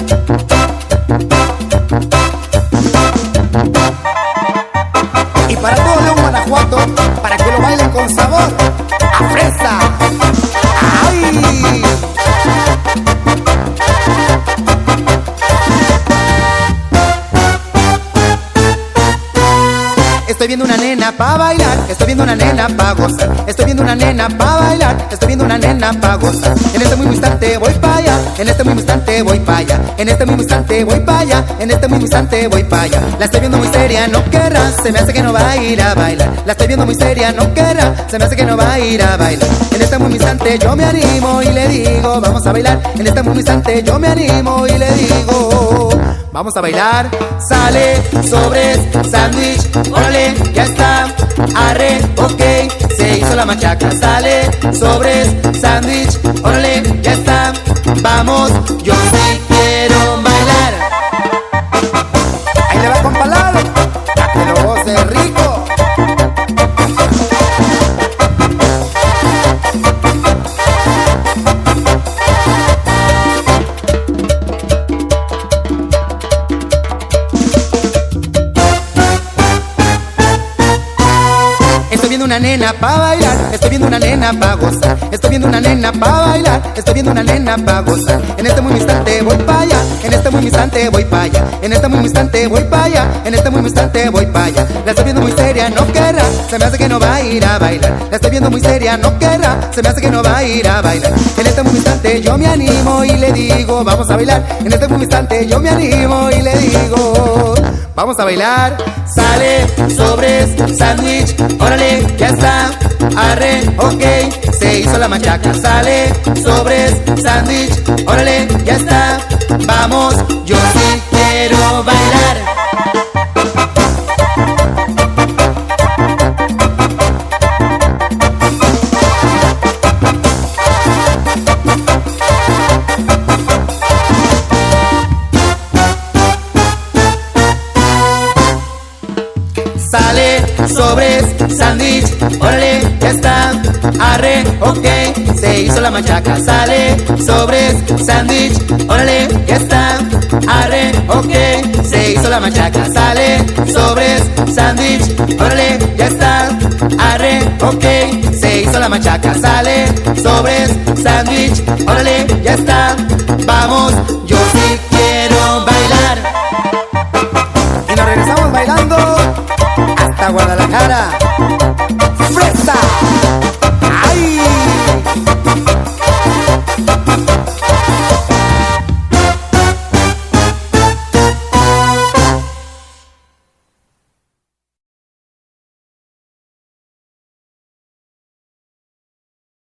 Y nena pa' bailar, estoy viendo una nena pa' gozar, estoy viendo una nena pa' bailar, estoy viendo una nena pa' gozar. En este mismo instante voy pa' allá, en este mismo instante voy pa' allá, en este mismo instante voy pa' allá, en este mismo instante voy pa' allá. La estoy viendo muy seria, no querrá, se me hace que no va a ir a bailar. La estoy viendo muy seria, no querrá, se me hace que no va a ir a bailar. En este mismo instante yo me animo y le digo, vamos a bailar. En este mismo instante yo me animo y le digo, vamos a bailar. Sale, sobres, sándwich, órale, ya está. Arre, ok, se hizo la machaca. Sale, sobres, sándwich, órale, ya está. Vamos, yo sí Estoy viendo una nena pa' bailar, estoy viendo una nena pa' gozar, estoy viendo una nena pa' bailar, estoy viendo una nena pa' gozar. En este mismo instante voy pa' allá, en este mismo instante voy pa' allá, en este mismo instante voy pa' allá, en este mismo instante voy pa' allá. La estoy viendo muy seria, no querrá, se me hace que no va a ir a bailar. La estoy viendo muy seria, no querrá, se me hace que no va a ir a bailar. En este mismo instante yo me animo y le digo, vamos a bailar. En este mismo instante yo me animo y le digo, vamos a bailar. Sale, sobres, sándwich, órale, ya está. Arre, ok, se hizo la machaca. Sale, sobres, sándwich, órale, ya está. Vamos, yo sí quiero bailar. Sobres, sándwich, órale, ya está. Arre, ok, se hizo la machaca. Sale, sobres, sándwich, órale, ya está. Arre, ok, se hizo la machaca. Sale, sobres, sándwich, órale, ya está. Arre, ok, se hizo la machaca. Sale, sobres, sándwich, órale, ya está. Vamos,